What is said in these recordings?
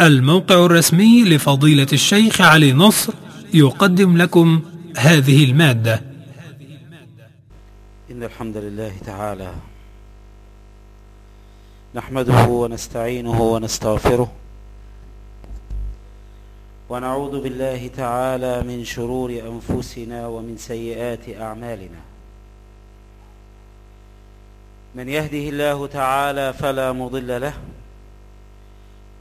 الموقع الرسمي لفضيلة الشيخ علي نصر يقدم لكم هذه المادة. إن الحمد لله تعالى نحمده ونستعينه ونستغفره ونعوذ بالله تعالى من شرور أنفسنا ومن سيئات أعمالنا. من يهده الله تعالى فلا مضل له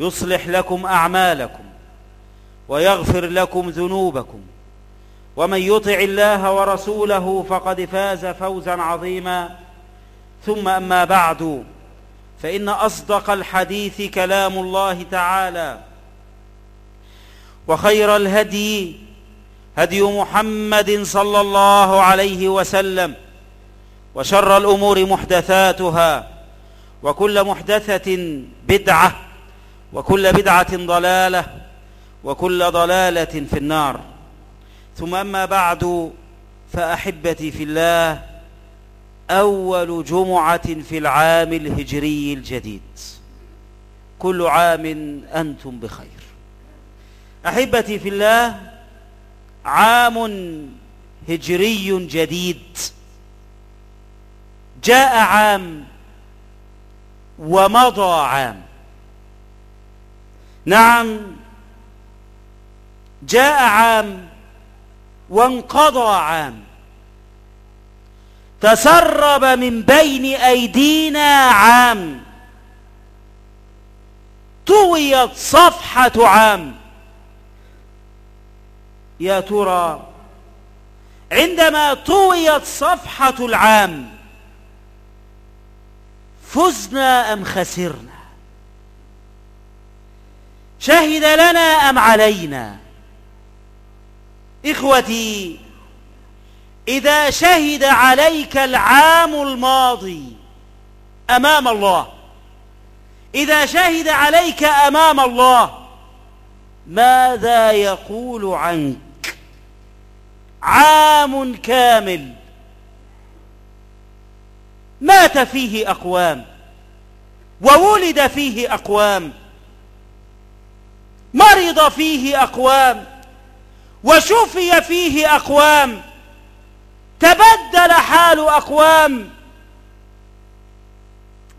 يصلح لكم أعمالكم ويغفر لكم ذنوبكم ومن يطع الله ورسوله فقد فاز فوزا عظيما ثم أما بعد فإن أصدق الحديث كلام الله تعالى وخير الهدي هدي محمد صلى الله عليه وسلم وشر الأمور محدثاتها وكل محدثة بدعة وكل بدعة ضلالة وكل ضلالة في النار. ثم أما بعد فأحبتي في الله أول جمعة في العام الهجري الجديد. كل عام أنتم بخير. أحبتي في الله عام هجري جديد. جاء عام ومضى عام. نعم. جاء عام وانقضى عام. تسرب من بين أيدينا عام. طويت صفحة عام. يا ترى عندما طويت صفحة العام فزنا أم خسرنا؟ شهد لنا أم علينا؟ إخوتي إذا شهد عليك العام الماضي أمام الله إذا شهد عليك أمام الله ماذا يقول عنك؟ عام كامل. مات فيه أقوام وولد فيه أقوام. مرض فيه أقوام وشفي فيه أقوام تبدل حال أقوام.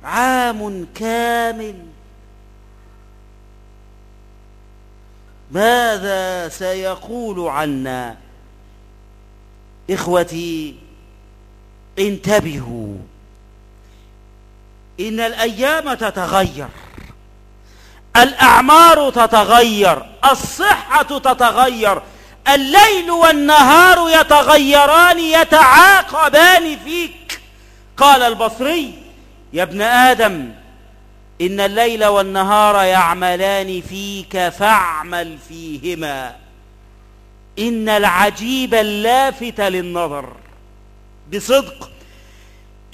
عام كامل. ماذا سيقول عنا إخوتي؟ انتبهوا إن الأيام تتغير. الأعمار تتغير الصحة تتغير الليل والنهار يتغيران يتعاقبان فيك. قال البصري يا ابن آدم إن الليل والنهار يعملان فيك فاعمل فيهما. إن العجيب اللافت للنظر. بصدق.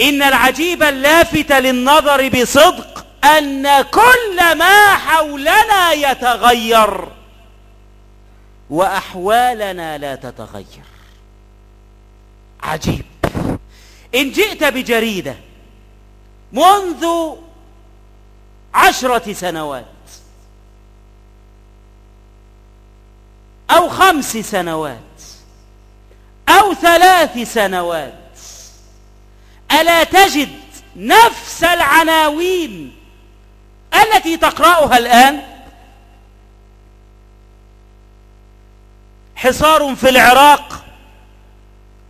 إن العجيب اللافت للنظر بصدق. أن كل ما حولنا يتغير وأحوالنا لا تتغير. عجيب. إن جئت بجريدة منذ عشرة سنوات أو خمس سنوات أو ثلاث سنوات ألا تجد نفس العناوين التي تقرأها الآن حصار في العراق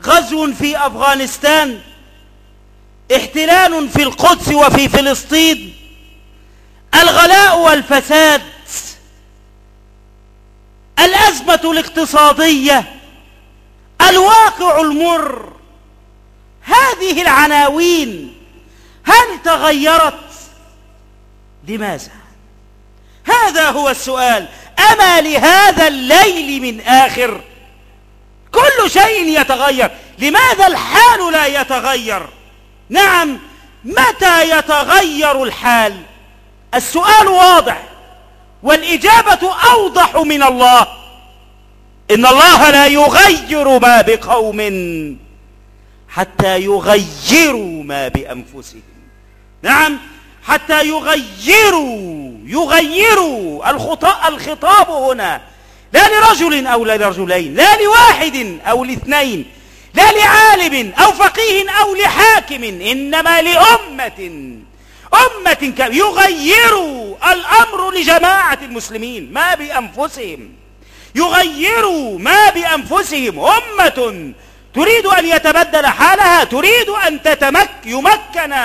غزو في أفغانستان احتلال في القدس وفي فلسطين الغلاء والفساد الأزمة الاقتصادية الواقع المر. هذه العناوين هل تغيرت؟ لماذا؟ هذا هو السؤال. أما لهذا الليل من آخر؟ كل شيء يتغير. لماذا الحال لا يتغير؟ نعم متى يتغير الحال؟ السؤال واضح. والإجابة أوضح من الله. إن الله لا يغير ما بقوم حتى يغيروا ما بأنفسهم. نعم حتى يغيروا يغيروا الخطاب هنا. لا لرجل أو لرجلين لا لواحد أو لاثنين لا لعالم أو فقيه أو لحاكم إنما لأمة أمة يغيروا الأمر لجماعة المسلمين ما بأنفسهم. يغيروا ما بأنفسهم. أمة تريد أن يتبدل حالها تريد أن تتمك يمكن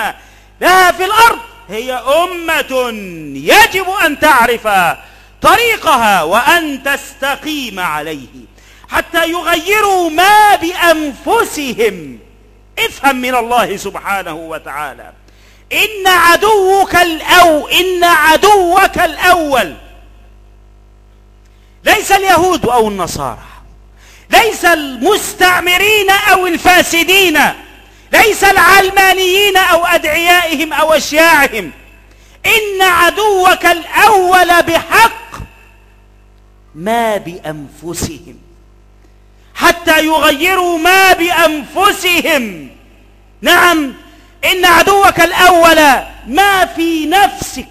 لها في الأرض. هي أمة يجب أن تعرف طريقها وأن تستقيم عليه حتى يغيروا ما بأنفسهم. افهم من الله سبحانه وتعالى. إن عدوك الأو إن عدوك الأول. ليس اليهود أو النصارى. ليس المستعمرين أو الفاسدين. ليس العلمانيين أو أدعيائهم أو أشياعهم. إن عدوك الأول بحق ما بأنفسهم. حتى يغيروا ما بأنفسهم. نعم إن عدوك الأول ما في نفسك.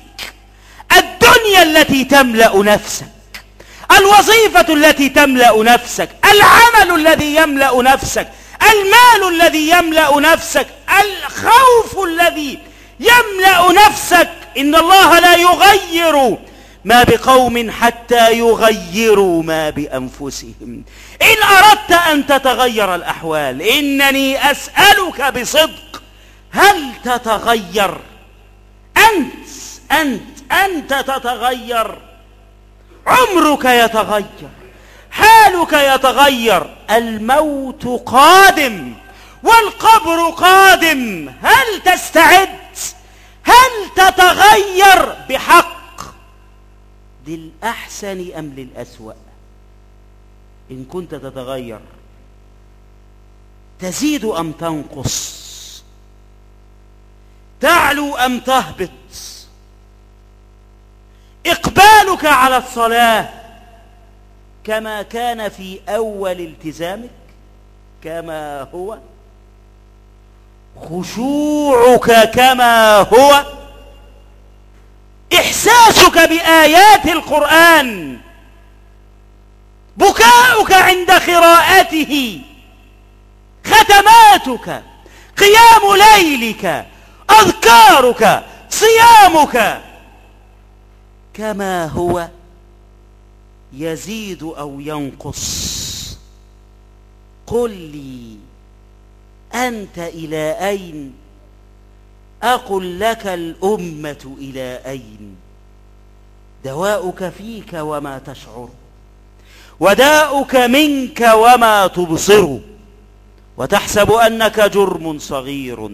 الدنيا التي تملأ نفسك. الوظيفة التي تملأ نفسك. العمل الذي يملأ نفسك. المال الذي يملأ نفسك الخوف الذي يملأ نفسك. إن الله لا يغير ما بقوم حتى يغيروا ما بأنفسهم. إن أردت أن تتغير الأحوال إنني أسألك بصدق. هل تتغير؟ أنت أنت أنت تتغير. عمرك يتغير. حالك يتغير. الموت قادم والقبر قادم. هل تستعد؟ هل تتغير بحق؟ للأحسن أم للأسوأ إن كنت تتغير تزيد أم تنقص؟ تعلو أم تهبط؟ إقبالك على الصلاة كما كان في أول التزامك كما هو خشوعك كما هو إحساسك بآيات القرآن بكاؤك عند قراءته ختماتك قيام ليلك أذكارك صيامك كما هو. يزيد أو ينقص. قل لي أنت إلى أين؟ أقل لك الأمة إلى أين؟ دواؤك فيك وما تشعر وداؤك منك وما تبصر وتحسب أنك جرم صغير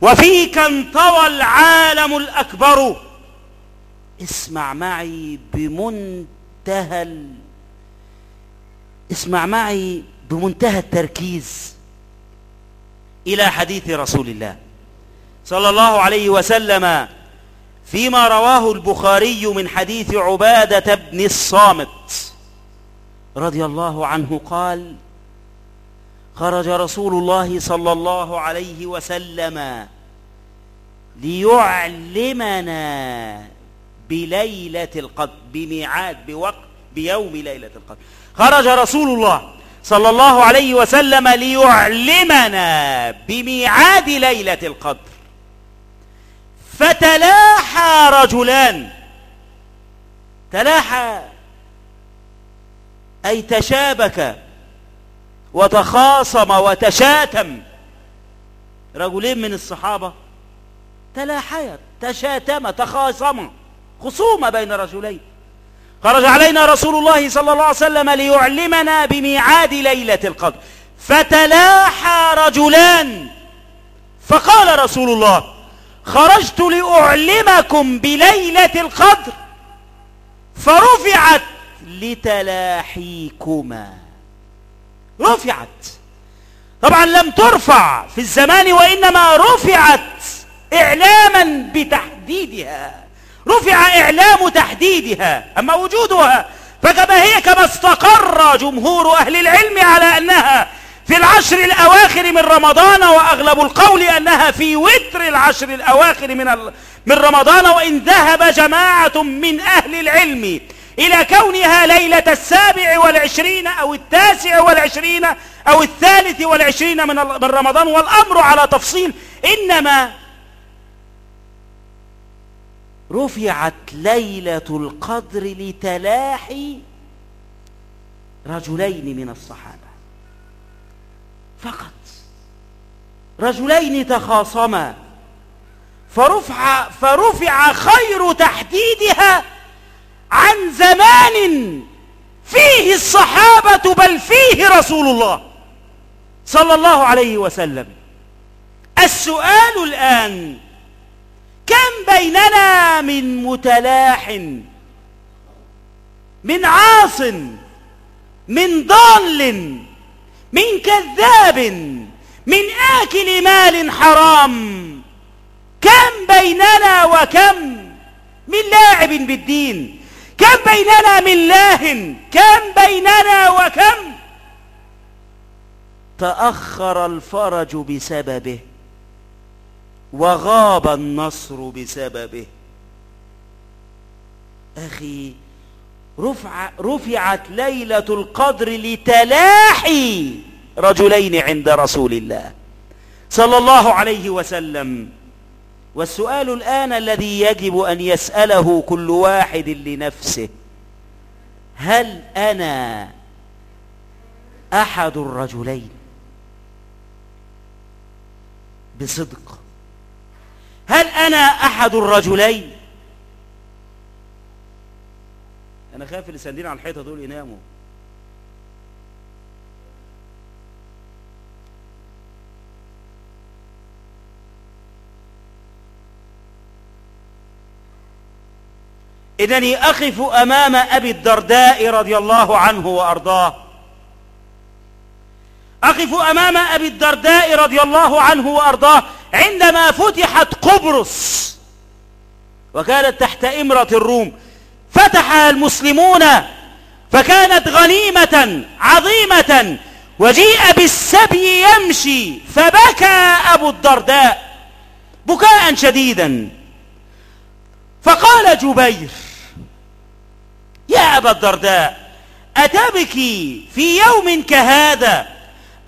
وفيك انطوى العالم الأكبر. اسمع معي بمنتهى ال... اسمع معي بمنتهى التركيز إلى حديث رسول الله صلى الله عليه وسلم فيما رواه البخاري من حديث عبادة بن الصامت رضي الله عنه قال خرج رسول الله صلى الله عليه وسلم ليعلمنا بليلة القدر بميعاد بوقت بيوم ليلة القدر. خرج رسول الله صلى الله عليه وسلم ليعلمنا بميعاد ليلة القدر. فتلاحى رجلان. تلاحى. أي تشابك وتخاصم وتشاتم. رجلين من الصحابة تلاحيا تشاتم تخاصم خصومة بين رجلين. خرج علينا رسول الله صلى الله عليه وسلم ليعلمنا بميعاد ليلة القدر. فتلاحى رجلان. فقال رسول الله خرجت لأعلمكم بليلة القدر. فرفعت لتلاحيكما. رفعت. طبعا لم ترفع في الزمان وإنما رفعت إعلاما بتحديدها. رفع إعلام تحديدها أما وجودها فكما هي كما استقر جمهور أهل العلم على أنها في العشر الأواخر من رمضان وأغلب القول أنها في وتر العشر الأواخر من, من رمضان وإن ذهب جماعة من أهل العلم إلى كونها ليلة السابع والعشرين أو التاسع والعشرين أو الثالث والعشرين من رمضان والأمر على تفصيل إنما رفعت ليلة القدر لتلاحي رجلين من الصحابة. فقط رجلين تخاصما فرفع, فرفع خير تحديدها عن زمان فيه الصحابة بل فيه رسول الله صلى الله عليه وسلم. السؤال الآن كم بيننا من متلاح من عاص من ضال من كذاب من آكل مال حرام. كم بيننا وكم من لاعب بالدين؟ كم بيننا من لاه كم بيننا وكم؟ تأخر الفرج بسببه. وغاب النصر بسببه. أخي رفع رفعت ليلة القدر لتلاحي رجلين عند رسول الله صلى الله عليه وسلم. والسؤال الآن الذي يجب أن يسأله كل واحد لنفسه هل أنا أحد الرجلين؟ بصدق. هل أنا أحد الرجلين؟ أنا خايف اللي ساندين على الحيطة دول يناموا. إنني أقف أمام أبي الدرداء رضي الله عنه وأرضاه. أقف أمام أبي الدرداء رضي الله عنه وأرضاه عندما فتحت قبرص وكانت تحت إمرة الروم فتحها المسلمون فكانت غنيمة عظيمة وجيء بالسبي يمشي فبكى أبو الدرداء بكاء شديدا. فقال جبير يا أبا الدرداء أتبكي في يوم كهذا؟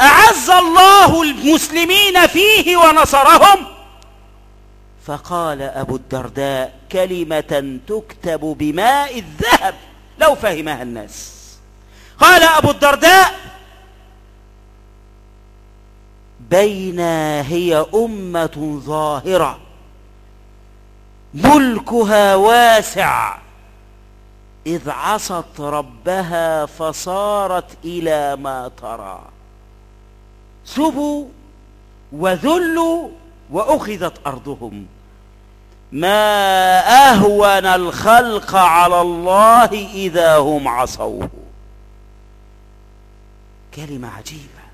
أعز الله المسلمين فيه ونصرهم؟ فقال أبو الدرداء كلمة تكتب بماء الذهب لو فهمها الناس. قال أبو الدرداء بين هي أمة ظاهرة ملكها واسع إذ عصت ربها فصارت إلى ما ترى. سبوا وذلوا وأخذت أرضهم. ما أهون الخلق على الله إذا هم عصوه. كلمة عجيبة.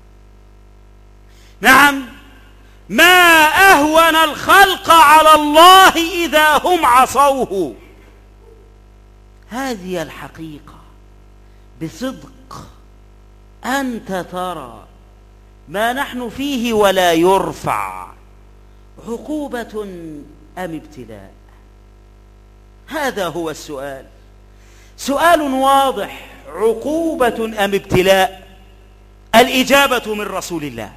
نعم ما أهون الخلق على الله إذا هم عصوه. هذه الحقيقة بصدق أنت ترى ما نحن فيه ولا يرفع. عقوبة أم ابتلاء؟ هذا هو السؤال. سؤال واضح. عقوبة أم ابتلاء؟ الإجابة من رسول الله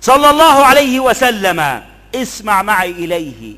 صلى الله عليه وسلم. اسمع معي إليه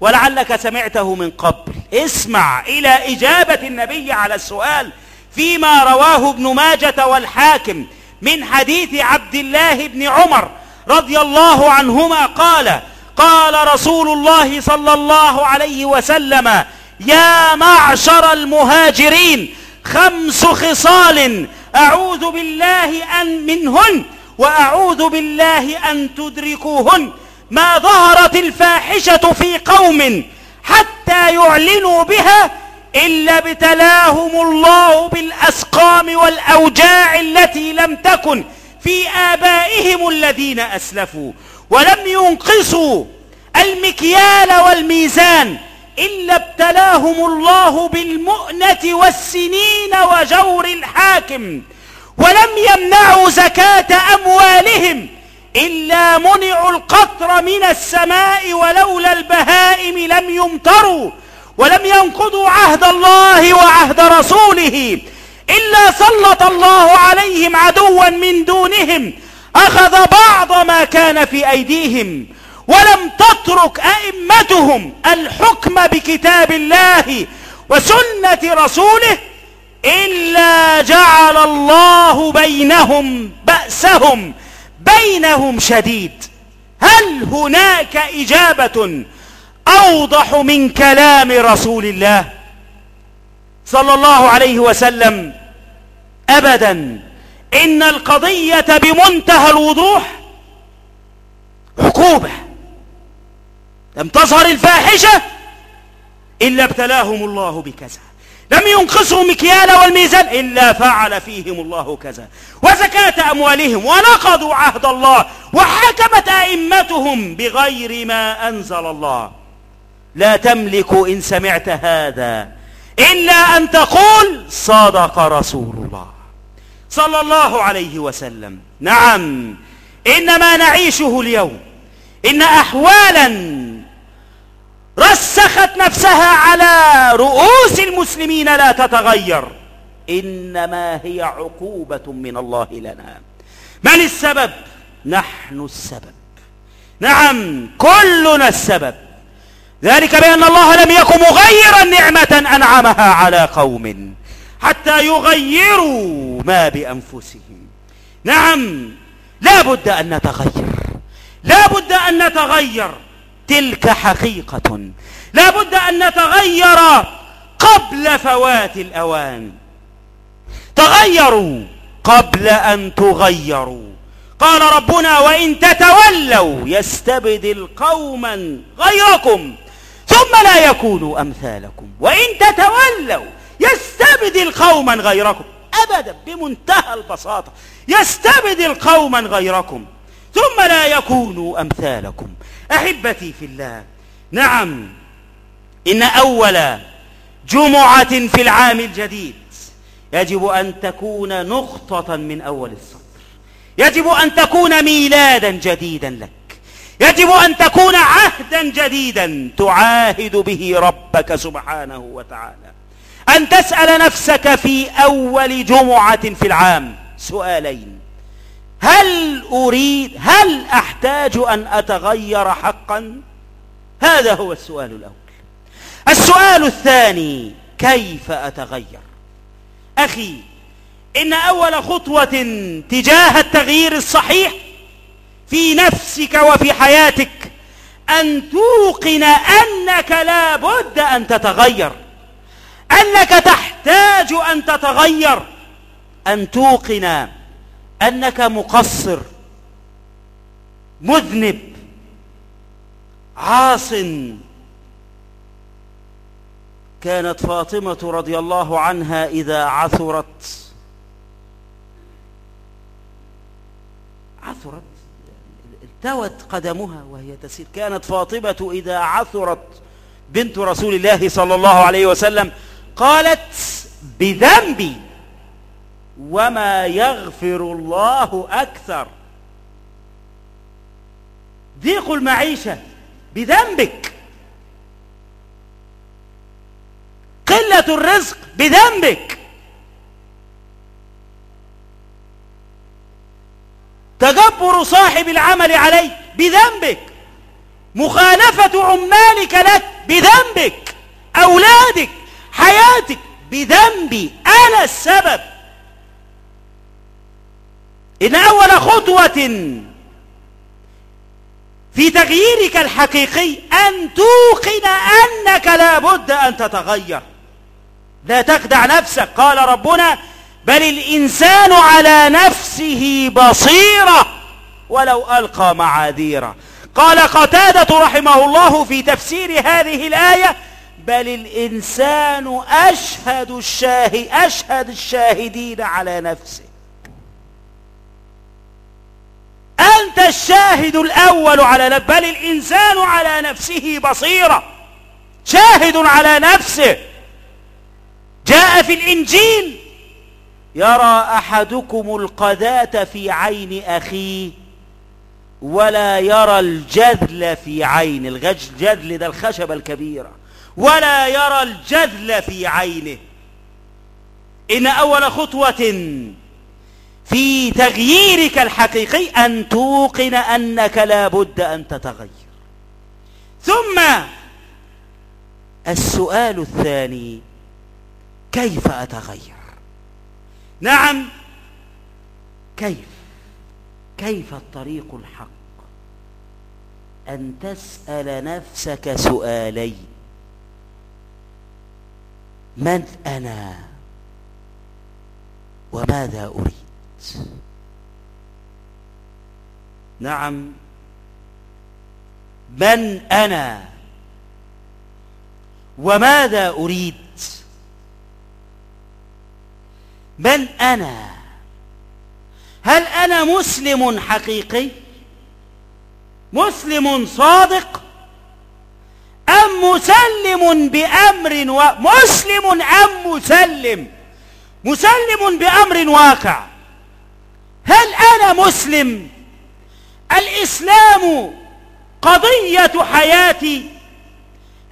ولعلك سمعته من قبل. اسمع إلى إجابة النبي على السؤال فيما رواه ابن ماجة والحاكم. من حديث عبد الله بن عمر رضي الله عنهما قال قال رسول الله صلى الله عليه وسلم يا معشر المهاجرين خمس خصال أعوذ بالله أن منهن وأعوذ بالله أن تدركوهن. ما ظهرت الفاحشة في قوم حتى يعلنوا بها إلا ابتلاهم الله بالأسقام والأوجاع التي لم تكن في آبائهم الذين أسلفوا ولم ينقصوا المكيال والميزان إلا ابتلاهم الله بالمؤنة والسنين وجور الحاكم ولم يمنعوا زكاة أموالهم إلا منعوا القطر من السماء ولولا البهائم لم يمطروا ولم ينقضوا عهد الله وعهد رسوله إلا سلط الله عليهم عدوا من دونهم أخذ بعض ما كان في أيديهم ولم تترك أئمتهم الحكم بكتاب الله وسنة رسوله إلا جعل الله بينهم بأسهم بينهم شديد. هل هناك إجابة أوضح من كلام رسول الله صلى الله عليه وسلم أبدا. إن القضية بمنتهى الوضوح عقوبة. لم تظهر الفاحشة إلا ابتلاهم الله بكذا. لم ينقصوا مكيال والميزان إلا فعل فيهم الله كذا. وزكاة أموالهم ونقضوا عهد الله وحكمت أئمتهم بغير ما أنزل الله. لا تملك إن سمعت هذا إلا أن تقول صدق رسول الله صلى الله عليه وسلم. نعم. إن ما نعيشه اليوم. إن أحوالا رسخت نفسها على رؤوس المسلمين لا تتغير. إنما هي عقوبة من الله لنا. من السبب؟ نحن السبب. نعم. كلنا السبب. ذلك بأن الله لم يكن مغيرا نعمة أنعمها على قوم حتى يغيروا ما بأنفسهم. نعم لا بد أن نتغير. لا بد أن نتغير. تلك حقيقة. لا بد أن نتغير قبل فوات الأوان. تغيروا قبل أن تغيروا. قال ربنا وإن تتولوا يستبدل قوما غيركم. ثم لا يكونوا أمثالكم. وإن تتولوا يستبدل قوما غيركم. أبدا بمنتهى البساطة. يستبدل قوما غيركم. ثم لا يكونوا أمثالكم. أحبتي في الله نعم إن أول جمعة في العام الجديد يجب أن تكون نقطة من أول السطر يجب أن تكون ميلادا جديدا لك. يجب أن تكون عهدا جديدا تعاهد به ربك سبحانه وتعالى. أن تسأل نفسك في أول جمعة في العام سؤالين. هل أريد هل أحتاج أن أتغير حقا؟ هذا هو السؤال الأول. السؤال الثاني كيف أتغير؟ أخي إن أول خطوة تجاه التغيير الصحيح في نفسك وفي حياتك أن توقن أنك لا بد أن تتغير أنك تحتاج أن تتغير أن توقن أنك مقصر مذنب عاص. كانت فاطمة رضي الله عنها إذا عثرت عثرت؟ التوت قدمها وهي تسير. كانت فاطمة إذا عثرت بنت رسول الله صلى الله عليه وسلم قالت بذنبي وما يغفر الله أكثر. ضيق المعيشة بذنبك. قلة الرزق بذنبك. تجبر صاحب العمل عليك بذنبك. مخالفة عمالك لك بذنبك. أولادك حياتك بذنبي أنا السبب. إن أول خطوة في تغييرك الحقيقي أن توقن أنك لا بد أن تتغير. لا تخدع نفسك. قال ربنا بل الإنسان على نفسه بصيرة ولو ألقى معاذيره. قال قتادة رحمه الله في تفسير هذه الآية بل الإنسان أشهد الشاهد أشهد الشاهدين على نفسه. أنت الشاهد الأول على نفسه بل الإنسان على نفسه بصيرة. شاهد على نفسه. جاء في الإنجيل يرى أحدكم القذاة في عين أخيه ولا يرى الجذل في عين الجذل ده الخشبة الكبيرة. ولا يرى الجذل في عينه. إن أول خطوة في تغييرك الحقيقي أن توقن أنك لا بد أن تتغير. ثم السؤال الثاني كيف أتغير؟ نعم. كيف؟ كيف الطريق الحق؟ أن تسأل نفسك سؤالين من أنا؟ وماذا أريد؟ نعم. من أنا؟ وماذا أريد؟ من أنا. هل أنا مسلم حقيقي؟ مسلم صادق؟ أم مسلم بأمر و... مسلم أم مسلم؟ مسلم بأمر واقع. هل أنا مسلم؟ الإسلام قضية حياتي.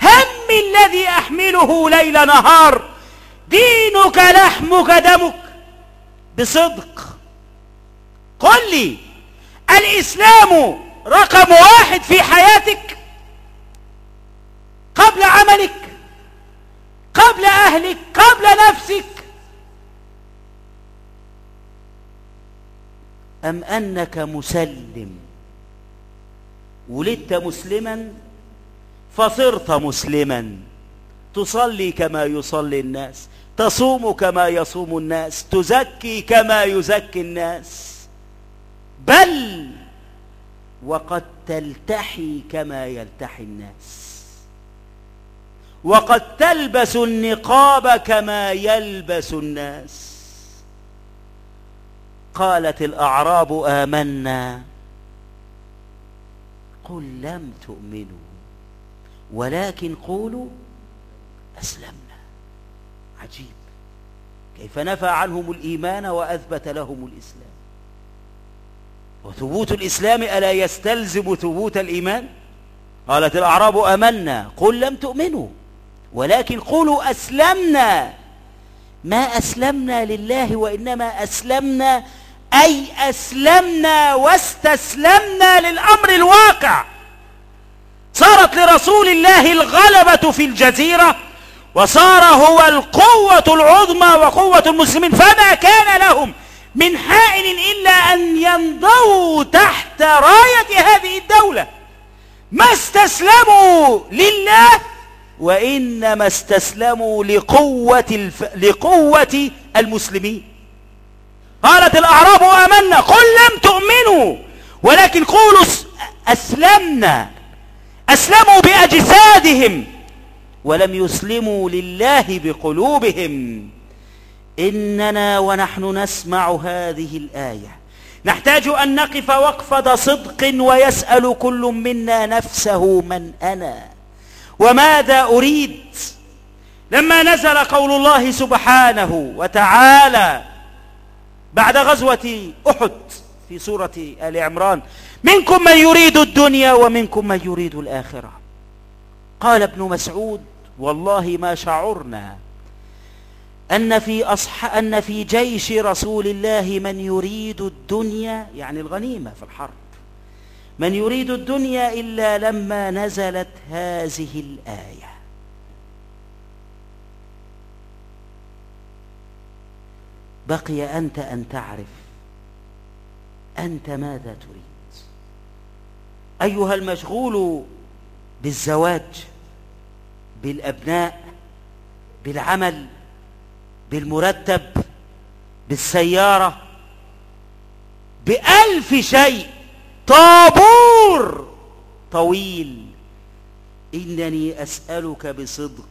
هم الذي أحمله ليل نهار. دينك لحمك دمك. بصدق. قل لي الإسلام رقم واحد في حياتك؟ قبل عملك قبل أهلك قبل نفسك؟ أم أنك مسلم؟ ولدت مسلما فصرت مسلما؟ تصلي كما يصلي الناس تصوم كما يصوم الناس تزكي كما يزكي الناس. بل وقد تلتحي كما يلتحي الناس. وقد تلبس النقاب كما يلبس الناس. قالت الأعراب آمنا. قل لم تؤمنوا ولكن قولوا أسلمنا عجيب. كيف نفى عنهم الإيمان وأثبت لهم الإسلام. وثبوت الإسلام ألا يستلزم ثبوت الإيمان؟ قالت الأعراب أمنا قل لم تؤمنوا ولكن قولوا أسلمنا. ما أسلمنا لله وإنما أسلمنا أي أسلمنا واستسلمنا للأمر الواقع. صارت لرسول الله الغلبة في الجزيرة وصار هو القوة العظمى وقوة المسلمين. فما كان لهم من حائل إلا أن ينضوا تحت راية هذه الدولة. ما استسلموا لله وإنما استسلموا لقوة, الف... لقوة المسلمين. قالت الأعراب آمنا قل لم تؤمنوا ولكن قولوا أسلمنا. أسلموا بأجسادهم. ولم يسلموا لله بقلوبهم. إننا ونحن نسمع هذه الآية. نحتاج أن نقف وقفة صدق ويسأل كل منا نفسه من أنا وماذا أريد. لما نزل قول الله سبحانه وتعالى بعد غزوة أحد في سورة آل عمران منكم من يريد الدنيا ومنكم من يريد الآخرة. قال ابن مسعود والله ما شعرنا أن في, أصح... أن في جيش رسول الله من يريد الدنيا يعني الغنيمة في الحرب من يريد الدنيا إلا لما نزلت هذه الآية. بقي أنت أن تعرف أنت ماذا تريد؟ أيها المشغول بالزواج بالأبناء بالعمل بالمرتب بالسيارة. بألف شيء. طابور طويل. إنني أسألك بصدق.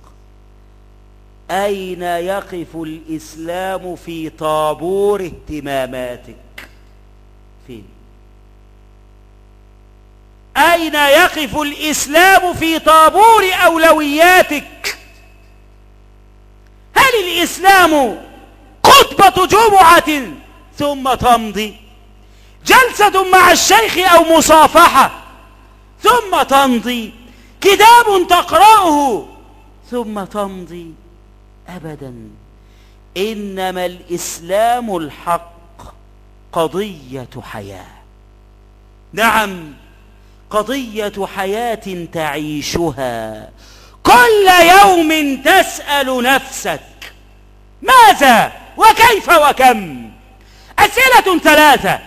أين يقف الإسلام في طابور اهتماماتك؟ فين؟ أين يقف الإسلام في طابور أولوياتك؟ هل الإسلام خطبة جمعة ثم تمضي؟ جلسة مع الشيخ أو مصافحة ثم تمضي؟ كتاب تقرأه ثم تمضي؟ أبدا. إنما الإسلام الحق قضية حياة. نعم. قضية حياة تعيشها. كل يوم تسأل نفسك ماذا وكيف وكم؟ أسئلة ثلاثة.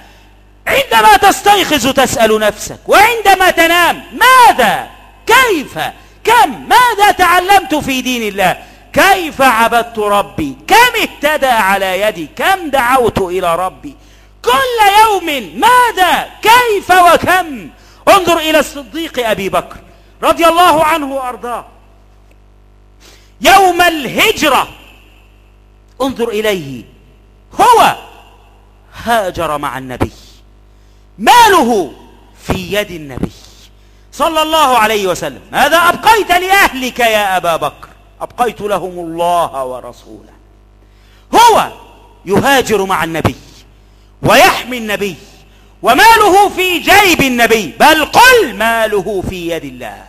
عندما تستيقظ تسأل نفسك وعندما تنام ماذا؟ كيف؟ كم؟ ماذا تعلمت في دين الله؟ كيف عبدت ربي؟ كم اهتدى على يدي؟ كم دعوت إلى ربي؟ كل يوم ماذا؟ كيف وكم؟ انظر إلى الصديق أبي بكر رضي الله عنه وأرضاه. يوم الهجرة انظر إليه. هو هاجر مع النبي. ماله في يد النبي صلى الله عليه وسلم. ماذا أبقيت لأهلك يا أبا بكر؟ أبقيت لهم الله ورسوله. هو يهاجر مع النبي ويحمي النبي. وماله في جيب النبي بل قل ماله في يد الله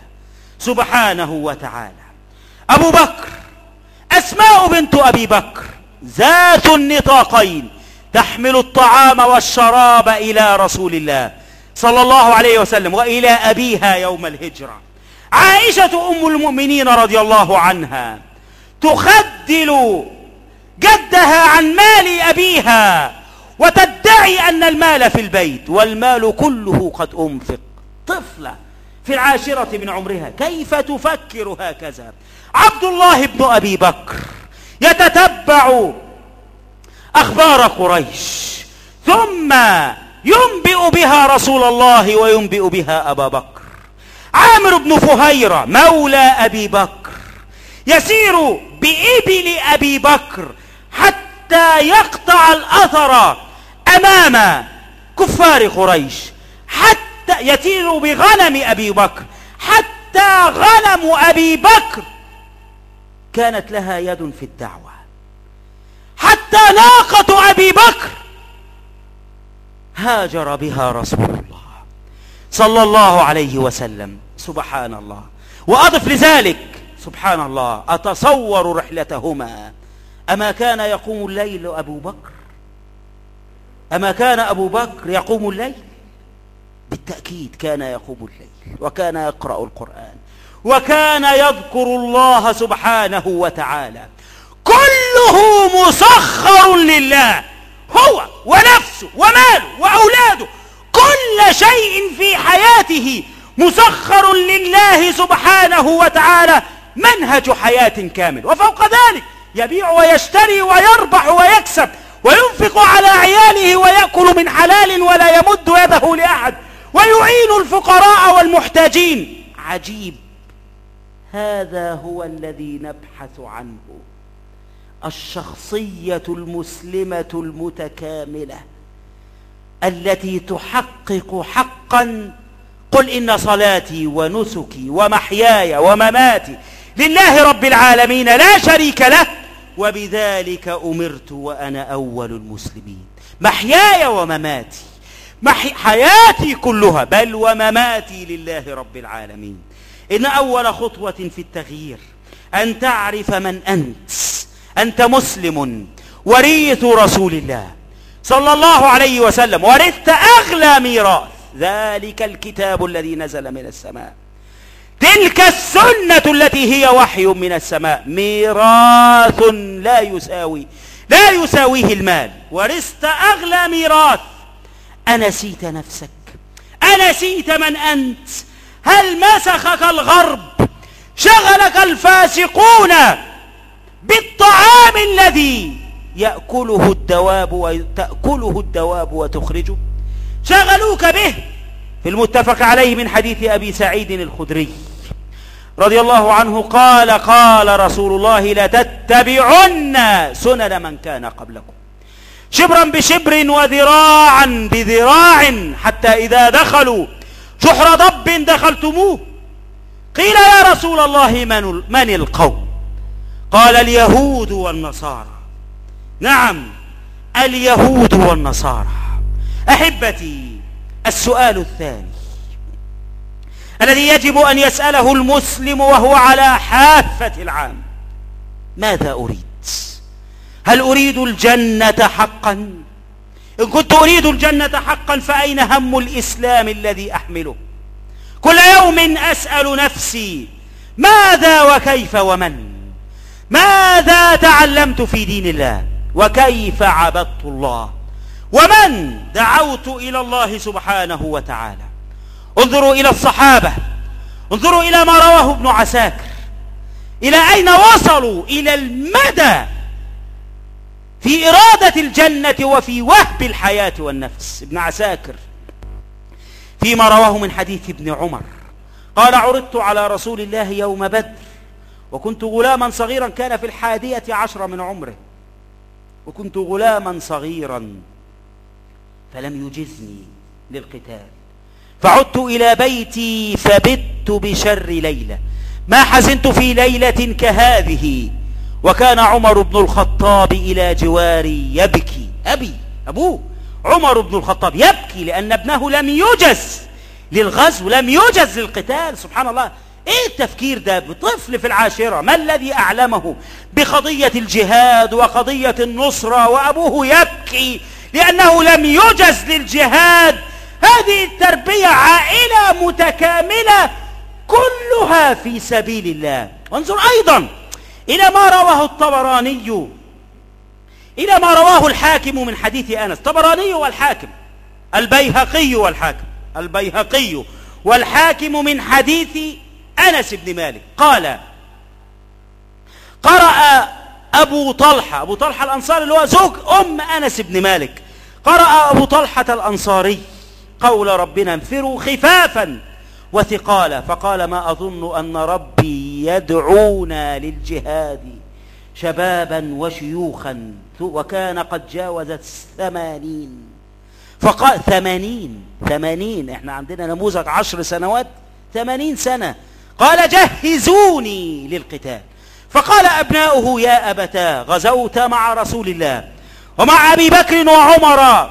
سبحانه وتعالى. أبو بكر أسماء بنت أبي بكر ذات النطاقين تحمل الطعام والشراب إلى رسول الله صلى الله عليه وسلم وإلى أبيها يوم الهجرة. عائشة أم المؤمنين رضي الله عنها تخدل جدها عن مال أبيها وتدعي أن المال في البيت والمال كله قد أنفق. طفلة في العاشرة من عمرها كيف تفكر هكذا؟ عبد الله بن أبي بكر يتتبع أخبار قريش ثم ينبئ بها رسول الله وينبئ بها أبا بكر. عامر بن فهيرة مولى أبي بكر يسير بإبل أبي بكر حتى يقطع الأثر أمام كفار قريش حتى يسير بغنم أبي بكر حتى غنم أبي بكر كانت لها يد في الدعوة. حتى ناقة أبي بكر هاجر بها رسول الله صلى الله عليه وسلم. سبحان الله. وأضف لذلك سبحان الله أتصور رحلتهما. أما كان يقوم الليل أبو بكر؟ أما كان أبو بكر يقوم الليل؟ بالتأكيد كان يقوم الليل وكان يقرأ القرآن وكان يذكر الله سبحانه وتعالى. كله مسخر لله هو ونفسه وماله وأولاده كل شيء في حياته مسخر لله سبحانه وتعالى منهج حياة كامل. وفوق ذلك يبيع ويشتري ويربح ويكسب. وينفق على عياله ويأكل من حلال ولا يمد يده لأحد. ويعين الفقراء والمحتاجين. عجيب. هذا هو الذي نبحث عنه. الشخصية المسلمة المتكاملة. التي تحقق حقا. قل إن صلاتي ونسكي ومحياي ومماتي لله رب العالمين لا شريك له. وبذلك أمرت وأنا أول المسلمين. محياي ومماتي. محي حياتي كلها بل ومماتي لله رب العالمين. إن أول خطوة في التغيير أن تعرف من أنت. أنت مسلم وريث رسول الله صلى الله عليه وسلم ورثت أغلى ميراث. ذلك الكتاب الذي نزل من السماء. تلك السنة التي هي وحي من السماء. ميراث لا يساوي لا يساويه المال. ورثت أغلى ميراث. أنسيت نفسك. أنسيت من أنت. هل مسخك الغرب؟ شغلك الفاسقون بالطعام الذي يأكله الدواب وتأكله الدواب وتخرجه. شغلوك به. في المتفق عليه من حديث أبي سعيد الخدري. رضي الله عنه قال قال رسول الله لتتبعن سنن من كان قبلكم. شبرا بشبر وذراعا بذراع حتى إذا دخلوا شحر ضب دخلتموه. قيل يا رسول الله من, من القوم؟ قال اليهود والنصارى. نعم اليهود والنصارى. أحبتي السؤال الثاني. الذي يجب أن يسأله المسلم وهو على حافة العام ماذا أريد؟ هل أريد الجنة حقا؟ إن كنت أريد الجنة حقا فأين هم الإسلام الذي أحمله؟ كل يوم أسأل نفسي ماذا وكيف ومن؟ ماذا تعلمت في دين الله؟ وكيف عبدت الله؟ ومن دعوت إلى الله سبحانه وتعالى؟ انظروا إلى الصحابة انظروا إلى ما رواه ابن عساكر. إلى أين وصلوا؟ إلى المدى. في إرادة الجنة وفي وهب الحياة والنفس. ابن عساكر. فيما رواه من حديث ابن عمر. قال عرضت على رسول الله يوم بدر وكنت غلاما صغيرا كان في الحادية عشر من عمره. وكنت غلاما صغيرا فلم يجزني للقتال. فعدت إلى بيتي فبت بشر ليلة. ما حزنت في ليلة كهذه. وكان عمر بن الخطاب إلى جواري يبكي. أبي أبوه عمر بن الخطاب يبكي لأن ابنه لم يجز للغزو لم يجز للقتال. سبحان الله. إيه التفكير ده؟ بطفل في العاشرة. ما الذي أعلمه؟ بقضية الجهاد وقضية النصرة وأبوه يبكي لأنه لم يجز للجهاد. هذه التربية عائلة متكاملة كلها في سبيل الله. وانظر أيضا إلى ما رواه الطبراني. إلى ما رواه الحاكم من حديث أنس. الطبراني والحاكم البيهقي والحاكم البيهقي والحاكم من حديث أنس بن مالك. قال قرأ أبو طلحة. أبو طلحة الأنصاري اللي هو زوج أم أنس بن مالك. قرأ أبو طلحة الأنصاري قول ربنا انفروا خفافا وثقالا. فقال ما أظن أن ربي يدعونا للجهاد شبابا وشيوخا. وكان قد جاوز الثمانين فقال ثمانين. ثمانين. إحنا عندنا نموذج عشر سنوات. ثمانين سنة. قال جهزوني للقتال. فقال أبناؤه يا أبتا غزوت مع رسول الله ومع أبي بكر وعمر.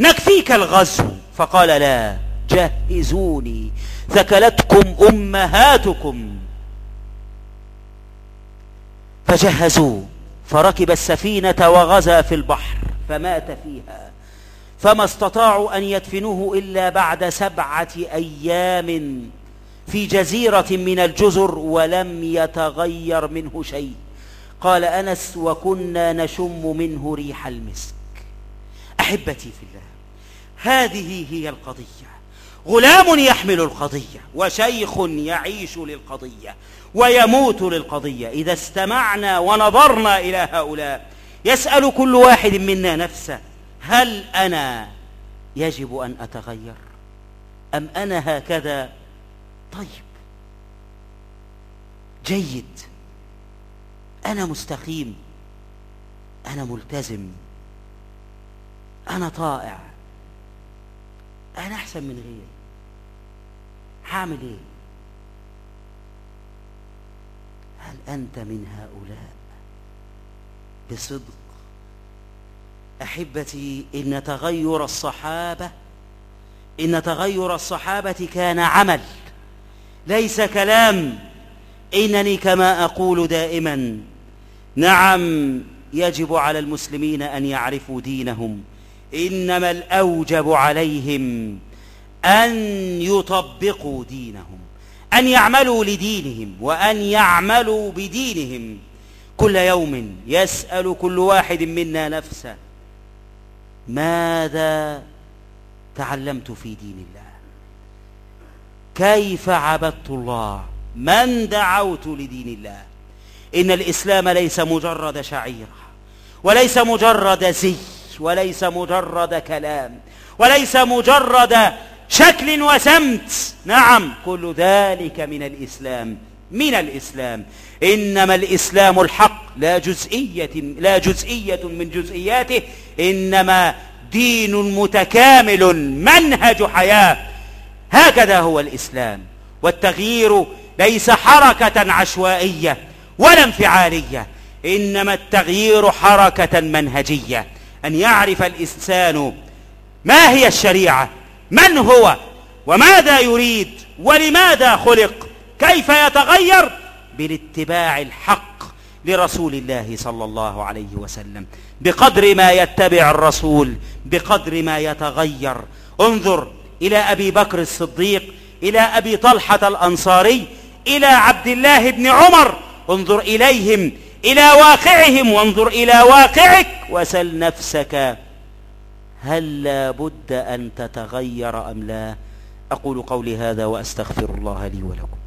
نكفيك الغزو. فقال لا جهزوني ثكلتكم أمهاتكم. فجهزوا فركب السفينة وغزا في البحر فمات فيها. فما استطاعوا أن يدفنوه إلا بعد سبعة أيام. في جزيرة من الجزر ولم يتغير منه شيء. قال أنس وكنا نشم منه ريح المسك. أحبتي في الله هذه هي القضية. غلام يحمل القضية وشيخ يعيش للقضية ويموت للقضية. إذا استمعنا ونظرنا إلى هؤلاء يسأل كل واحد منا نفسه هل أنا يجب أن أتغير؟ أم أنا هكذا طيب. جيد. أنا مستقيم. أنا ملتزم. أنا طائع. أنا أحسن من غيري. هعمل إيه؟ هل أنت من هؤلاء؟ بصدق. أحبتي إن تغير الصحابة إن تغير الصحابة كان عمل. ليس كلام. إنني كما أقول دائما نعم يجب على المسلمين أن يعرفوا دينهم. إنما الأوجب عليهم أن يطبقوا دينهم أن يعملوا لدينهم وأن يعملوا بدينهم. كل يوم يسأل كل واحد منا نفسه ماذا تعلمت في دين الله؟ كيف عبدت الله؟ من دعوت لدين الله؟ إن الإسلام ليس مجرد شعيرة وليس مجرد زي وليس مجرد كلام وليس مجرد شكل وسمت. نعم كل ذلك من الإسلام من الإسلام. إنما الإسلام الحق لا جزئية لا جزئية من جزئياته إنما دين متكامل منهج حياة. هكذا هو الإسلام. والتغيير ليس حركة عشوائية ولا انفعالية إنما التغيير حركة منهجية. أن يعرف الإنسان ما هي الشريعة من هو وماذا يريد ولماذا خلق كيف يتغير؟ بالاتباع الحق لرسول الله صلى الله عليه وسلم. بقدر ما يتبع الرسول بقدر ما يتغير. انظر إلى أبي بكر الصديق إلى أبي طلحة الأنصاري إلى عبد الله بن عمر انظر إليهم إلى واقعهم وانظر إلى واقعك وسل نفسك هل لا بد أن تتغير أم لا؟ أقول قولي هذا وأستغفر الله لي ولكم.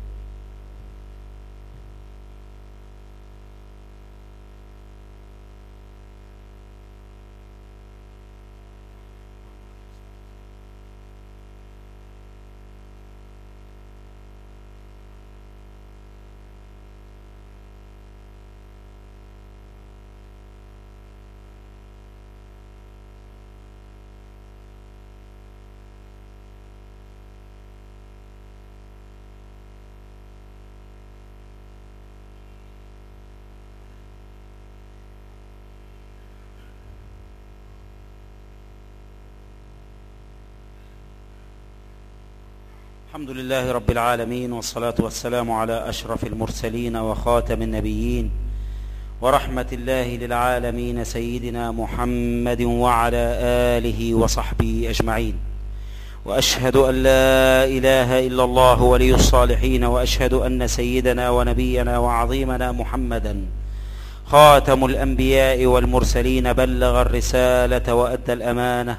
الحمد لله رب العالمين والصلاة والسلام على أشرف المرسلين وخاتم النبيين ورحمة الله للعالمين سيدنا محمد وعلى آله وصحبه أجمعين. وأشهد أن لا إله إلا الله ولي الصالحين وأشهد أن سيدنا ونبينا وعظيمنا محمدا خاتم الأنبياء والمرسلين بلغ الرسالة وأدى الأمانة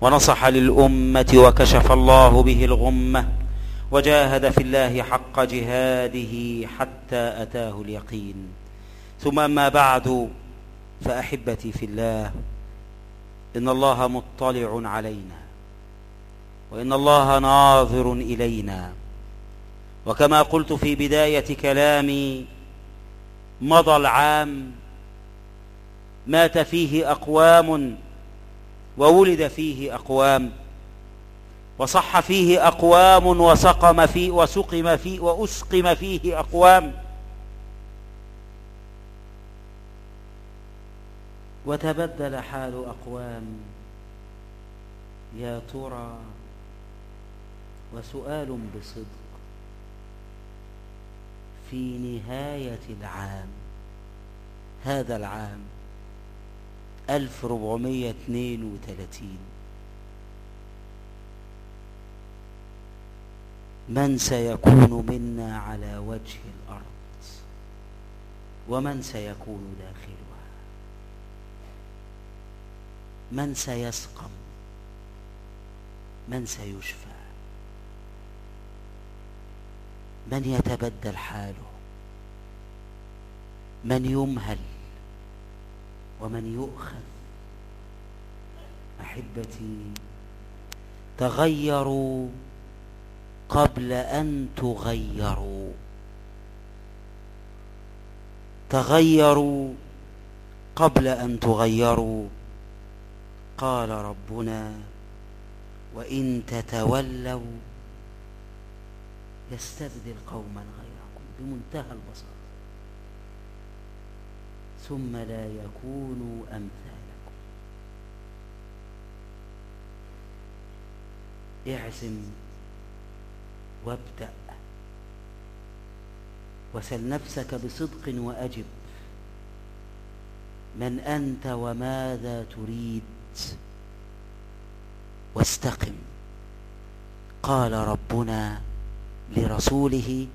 ونصح للأمة وكشف الله به الغمة وجاهد في الله حق جهاده حتى أتاه اليقين. ثم أما بعد فأحبتي في الله إن الله مطلع علينا وإن الله ناظر إلينا. وكما قلت في بداية كلامي مضى العام مات فيه أقوام وولد فيه أقوام. وصح فيه أقوام وسقم فيه وسقم فيه وأسقم فيه أقوام. وتبدل حال أقوام. يا ترى وسؤال بصدق في نهاية العام. هذا العام 1432 من سيكون منا على وجه الأرض ومن سيكون داخلها؟ من سيسقم؟ من سيشفى؟ من يتبدل حاله؟ من يمهل ومن يؤخذ؟ أحبتي تغيروا قبل أن تغيروا. تغيروا قبل أن تغيروا. قال ربنا وإن تتولوا يستبدل قوما غيركم بمنتهى البساطة. ثم لا يكونوا أمثالكم. اعزم وابدأ. وسل نفسك بصدق وأجب. من أنت وماذا تريد؟ واستقم. قال ربنا لرسوله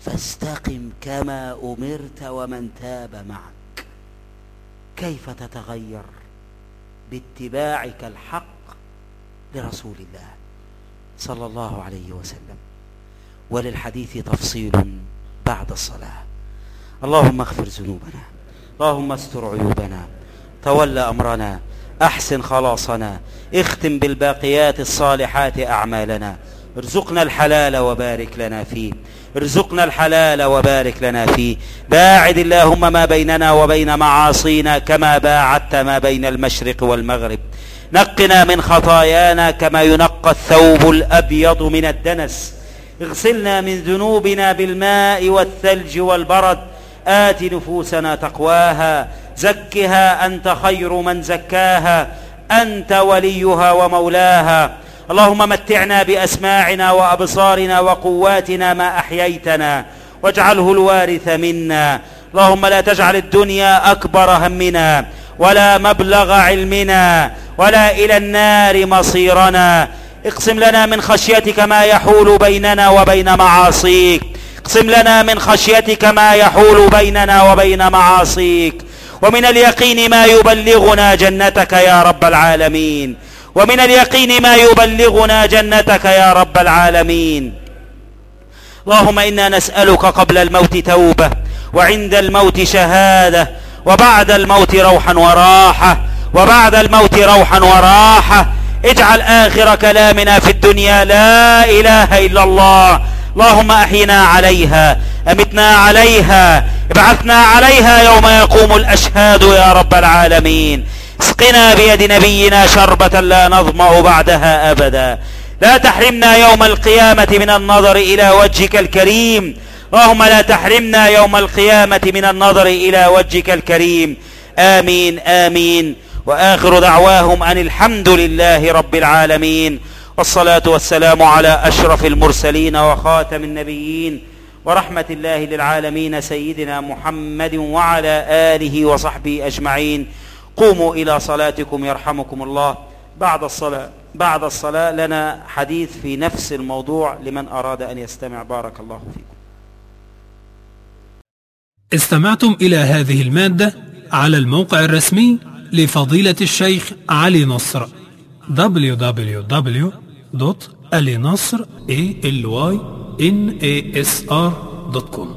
فاستقم كما أمرت ومن تاب معك. كيف تتغير؟ باتباعك الحق لرسول الله. صلى الله عليه وسلم. وللحديث تفصيل بعد الصلاة. اللهم اغفر ذنوبنا. اللهم استر عيوبنا. تول أمرنا. أحسن خلاصنا. اختم بالباقيات الصالحات أعمالنا. ارزقنا الحلال وبارك لنا فيه. ارزقنا الحلال وبارك لنا فيه. باعد اللهم ما بيننا وبين معاصينا كما باعدت ما بين المشرق والمغرب. نقنا من خطايانا كما ينقى الثوب الأبيض من الدنس. اغسلنا من ذنوبنا بالماء والثلج والبرد. آت نفوسنا تقواها. زكها أنت خير من زكاها. أنت وليها ومولاها. اللهم متعنا بأسماعنا وأبصارنا وقواتنا ما أحييتنا. واجعله الوارث منا. اللهم لا تجعل الدنيا أكبر همنا. ولا مبلغ علمنا ولا إلى النار مصيرنا. اقسم لنا من خشيتك ما يحول بيننا وبين معاصيك. اقسم لنا من خشيتك ما يحول بيننا وبين معاصيك. ومن اليقين ما يبلغنا جنتك يا رب العالمين. ومن اليقين ما يبلغنا جنتك يا رب العالمين. اللهم إنا نسألك قبل الموت توبة وعند الموت شهادة وبعد الموت روحا وراحة وبعد الموت روحا وراحة. اجعل آخر كلامنا في الدنيا لا إله إلا الله. اللهم أحينا عليها أمتنا عليها ابعثنا عليها يوم يقوم الأشهاد يا رب العالمين. اسقنا بيد نبينا شربة لا نظمأ بعدها أبدا. لا تحرمنا يوم القيامة من النظر إلى وجهك الكريم. اللهم لا تحرمنا يوم القيامة من النظر إلى وجهك الكريم. آمين آمين. وآخر دعواهم أن الحمد لله رب العالمين. والصلاة والسلام على أشرف المرسلين وخاتم النبيين. ورحمة الله للعالمين سيدنا محمد وعلى آله وصحبه أجمعين. قوموا إلى صلاتكم يرحمكم الله. بعد الصلاة بعد الصلاة لنا حديث في نفس الموضوع لمن أراد أن يستمع. بارك الله فيكم. استمعتم إلى هذه المادة على الموقع الرسمي لفضيلة الشيخ علي نصر www.alinasr.com